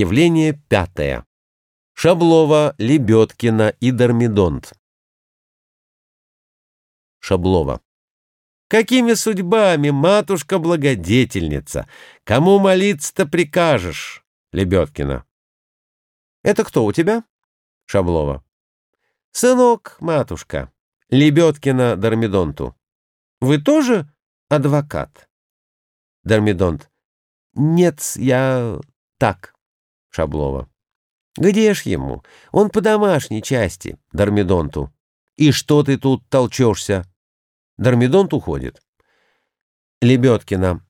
Явление пятое. Шаблова, Лебедкина и Дормидонт. Шаблова. Какими судьбами, матушка-благодетельница? Кому молиться-то прикажешь? Лебедкина. Это кто у тебя? Шаблова. Сынок, матушка. Лебедкина Дормидонту. Вы тоже адвокат? Дормидонт. Нет, я так. Шаблова. Где ж ему? Он по домашней части, Дормидонту. И что ты тут толчешься? Дормидонт уходит. Лебедкина.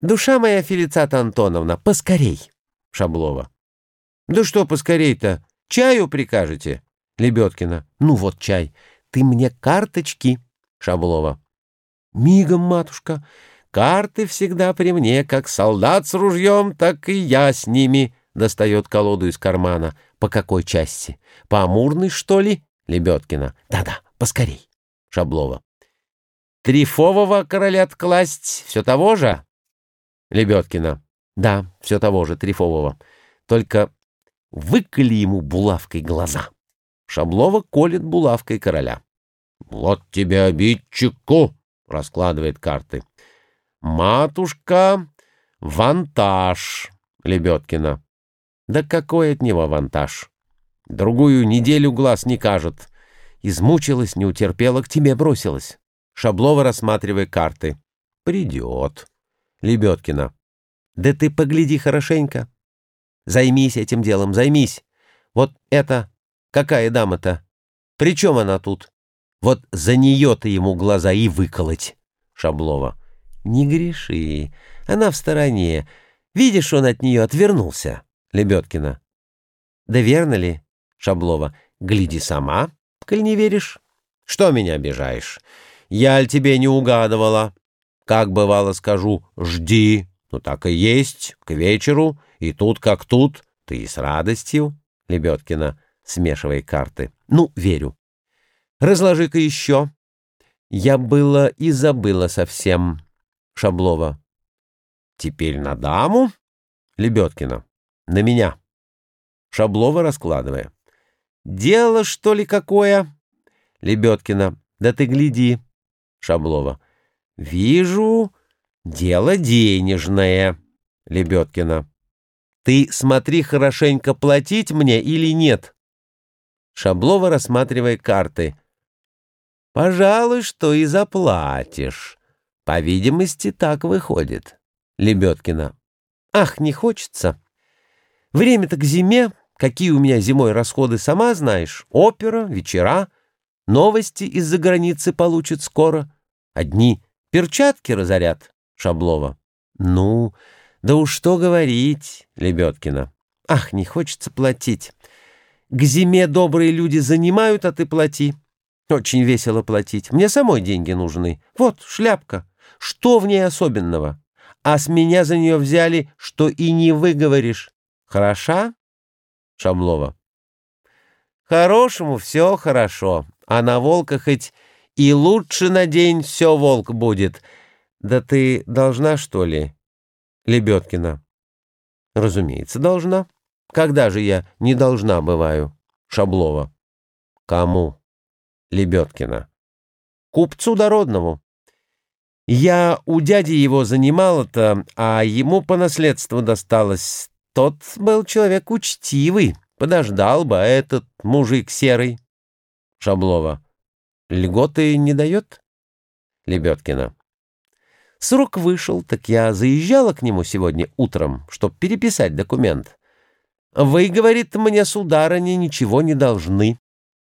Душа моя, Фелицата Антоновна, поскорей. Шаблова. Да что поскорей-то? Чаю прикажете? Лебедкина. Ну вот чай. Ты мне карточки. Шаблова. Мигом, матушка. Карты всегда при мне, как солдат с ружьем, так и я с ними. Достает колоду из кармана. По какой части? По амурной, что ли? Лебедкина. Да-да, поскорей. Шаблова. Трифового короля класть все того же? Лебедкина. Да, все того же, Трифового. Только выколи ему булавкой глаза. Шаблова колет булавкой короля. «Вот тебе обидчику!» — раскладывает карты. «Матушка, вантаж!» — Лебедкина. Да какой от него вантаж? Другую неделю глаз не кажет. Измучилась, не утерпела, к тебе бросилась. Шаблова, рассматривая карты. Придет. Лебедкина. Да ты погляди хорошенько. Займись этим делом, займись. Вот это... Какая дама-то? При чем она тут? Вот за нее-то ему глаза и выколоть. Шаблова. Не греши. Она в стороне. Видишь, он от нее отвернулся. Лебедкина. Да верно ли? Шаблова. Гляди сама, коль не веришь. Что меня обижаешь? Я аль тебе не угадывала. Как бывало скажу, жди. Ну так и есть, к вечеру, и тут как тут, ты и с радостью. Лебедкина, смешивая карты. Ну, верю. Разложи-ка еще. Я было и забыла совсем. Шаблова. Теперь на даму? Лебедкина. На меня. Шаблова раскладывая. Дело, что ли, какое? Лебедкина. Да ты гляди. Шаблова. Вижу, дело денежное. Лебедкина. Ты смотри хорошенько, платить мне или нет? Шаблова, рассматривая карты. Пожалуй, что и заплатишь. По видимости, так выходит. Лебедкина. Ах, не хочется. Время-то к зиме. Какие у меня зимой расходы, сама знаешь. Опера, вечера. Новости из-за границы получат скоро. Одни перчатки разорят. Шаблова. Ну, да уж что говорить, Лебедкина. Ах, не хочется платить. К зиме добрые люди занимают, а ты плати. Очень весело платить. Мне самой деньги нужны. Вот, шляпка. Что в ней особенного? А с меня за нее взяли, что и не выговоришь. Хороша? Шаблова. Хорошему все хорошо, а на волка хоть и лучше на день все волк будет. Да ты должна, что ли? Лебедкина. Разумеется, должна. Когда же я не должна бываю? Шаблова. Кому? Лебедкина. Купцу дородному. Я у дяди его занимала-то, а ему по наследству досталось тот был человек учтивый, подождал бы, а этот мужик серый. Шаблова. Льготы не дает? Лебедкина. Срок вышел, так я заезжала к нему сегодня утром, чтоб переписать документ. Вы, говорит, мне, сударыня, ничего не должны.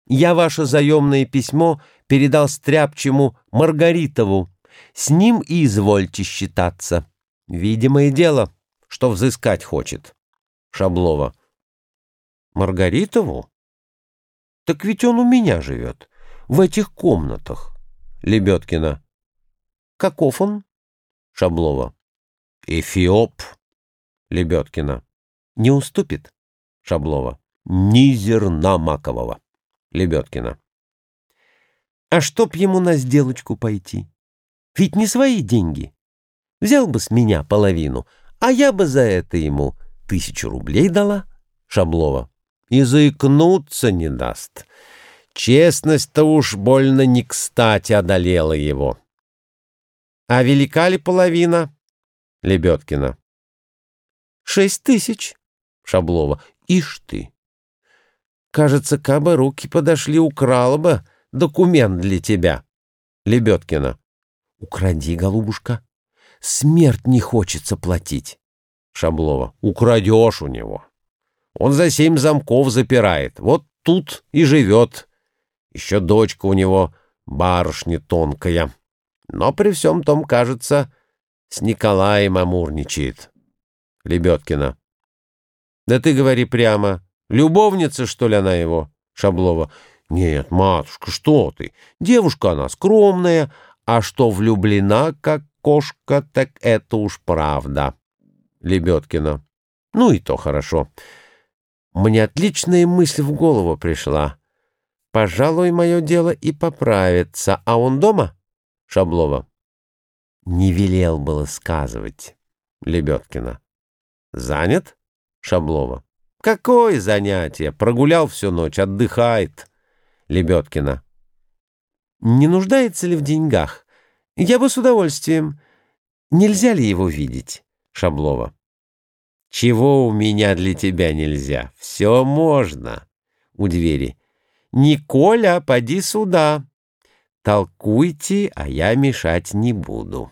Я ваше заемное письмо передал стряпчему Маргаритову. С ним и извольте считаться. Видимое дело, что взыскать хочет. Шаблова. Маргаритову? Так ведь он у меня живет, в этих комнатах. Лебедкина. Каков он? Шаблова. Эфиоп. Лебедкина. Не уступит? Шаблова. Ни зерна макового. Лебедкина. А чтоб ему на сделочку пойти? Ведь не свои деньги. Взял бы с меня половину, а я бы за это ему тысячу рублей дала? Шаблова. И заикнуться не даст. Честность-то уж больно не кстати одолела его. А велика ли половина? Лебедкина. Шесть тысяч. Шаблова. Ишь ты. Кажется, кабы руки подошли, украла бы документ для тебя. Лебедкина. Укради, голубушка. Смерть не хочется платить. Шаблова. Украдешь у него. Он за семь замков запирает. Вот тут и живет. Еще дочка у него барышня тонкая. Но при всем том, кажется, с Николаем амурничает. Лебедкина. Да ты говори прямо. Любовница, что ли, она его? Шаблова. Нет, матушка, что ты? Девушка она скромная, а что влюблена, как кошка, так это уж правда. Лебедкина. Ну и то хорошо. Мне отличная мысль в голову пришла. Пожалуй, мое дело и поправится. А он дома? Шаблова. Не велел было сказывать. Лебедкина. Занят? Шаблова. Какое занятие? Прогулял всю ночь, отдыхает. Лебедкина. Не нуждается ли в деньгах? Я бы с удовольствием. Нельзя ли его видеть? Шаблова. Чего у меня для тебя нельзя? Все можно. У двери. Николя, поди сюда. Толкуйте, а я мешать не буду.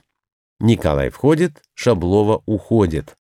Николай входит, Шаблова уходит.